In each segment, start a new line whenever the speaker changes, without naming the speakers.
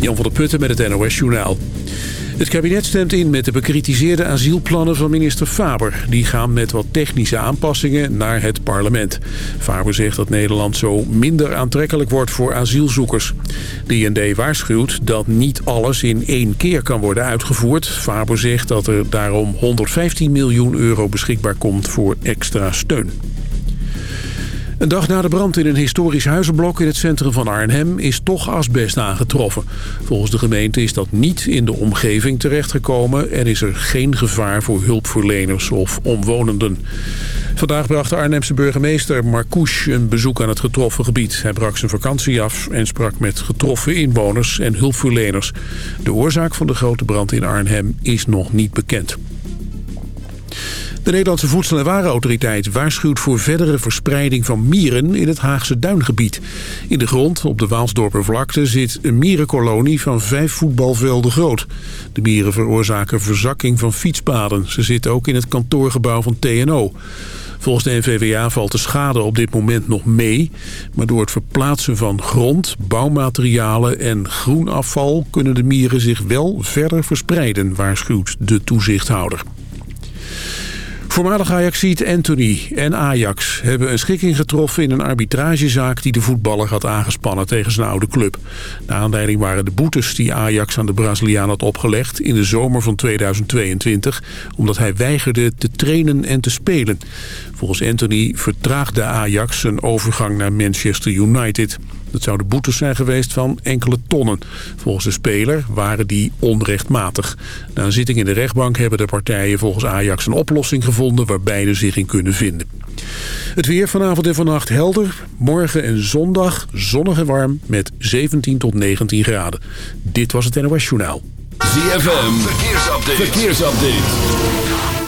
Jan van der Putten met het NOS Journaal. Het kabinet stemt in met de bekritiseerde asielplannen van minister Faber. Die gaan met wat technische aanpassingen naar het parlement. Faber zegt dat Nederland zo minder aantrekkelijk wordt voor asielzoekers. De waarschuwt dat niet alles in één keer kan worden uitgevoerd. Faber zegt dat er daarom 115 miljoen euro beschikbaar komt voor extra steun. Een dag na de brand in een historisch huizenblok in het centrum van Arnhem is toch asbest aangetroffen. Volgens de gemeente is dat niet in de omgeving terechtgekomen en is er geen gevaar voor hulpverleners of omwonenden. Vandaag bracht de Arnhemse burgemeester Marcouche een bezoek aan het getroffen gebied. Hij brak zijn vakantie af en sprak met getroffen inwoners en hulpverleners. De oorzaak van de grote brand in Arnhem is nog niet bekend. De Nederlandse Voedsel- en Warenautoriteit waarschuwt voor verdere verspreiding van mieren in het Haagse duingebied. In de grond op de Waalsdorpervlakte zit een mierenkolonie van vijf voetbalvelden groot. De mieren veroorzaken verzakking van fietspaden. Ze zitten ook in het kantoorgebouw van TNO. Volgens de NVWA valt de schade op dit moment nog mee. Maar door het verplaatsen van grond, bouwmaterialen en groenafval... kunnen de mieren zich wel verder verspreiden, waarschuwt de toezichthouder. Voormalig Ajaxiet Anthony en Ajax hebben een schikking getroffen in een arbitragezaak die de voetballer had aangespannen tegen zijn oude club. De aanleiding waren de boetes die Ajax aan de Braziliaan had opgelegd in de zomer van 2022, omdat hij weigerde te trainen en te spelen. Volgens Anthony vertraagde Ajax zijn overgang naar Manchester United. Dat zouden boetes zijn geweest van enkele tonnen. Volgens de speler waren die onrechtmatig. Na een zitting in de rechtbank hebben de partijen volgens Ajax een oplossing gevonden... waar beide zich in kunnen vinden. Het weer vanavond en vannacht helder. Morgen en zondag zonnig en warm met 17 tot 19 graden. Dit was het NOS Journaal.
ZFM, verkeersupdate. verkeersupdate.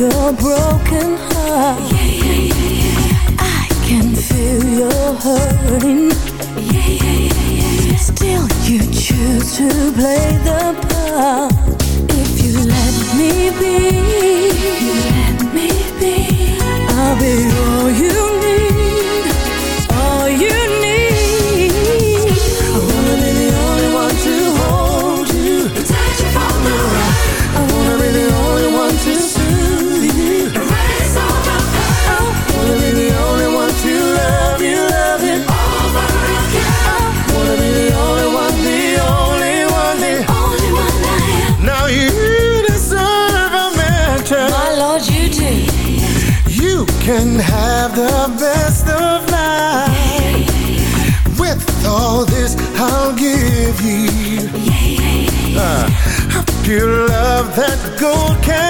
Your broken heart. Yeah, yeah, yeah. I can feel your hurting. Yeah, yeah, yeah, yeah. Still, you choose to play the part. If you let me be, you let me be. I'll be all you
Can have the best of life. With all this, I'll give you uh, a pure love that gold can't